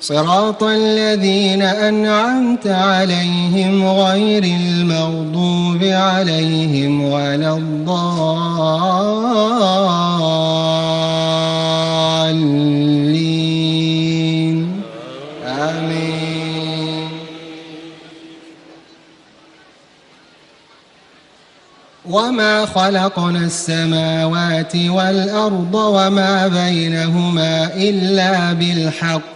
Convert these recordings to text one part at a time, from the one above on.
صراط الذين أنعمت عليهم غير المغضوب عليهم ولا الضالين. آمين. وما خلقنا السماوات والأرض وما بينهما إلا بالحق.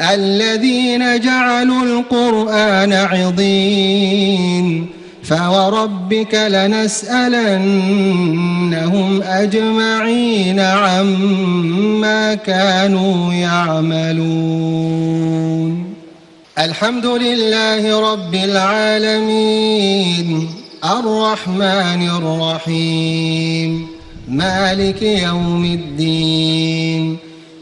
الذين جعلوا القرآن عضين فوربك لنسألنهم أجمعين عما كانوا يعملون. الحمد لله رب العالمين الرحمن الرحيم مالك يوم الدين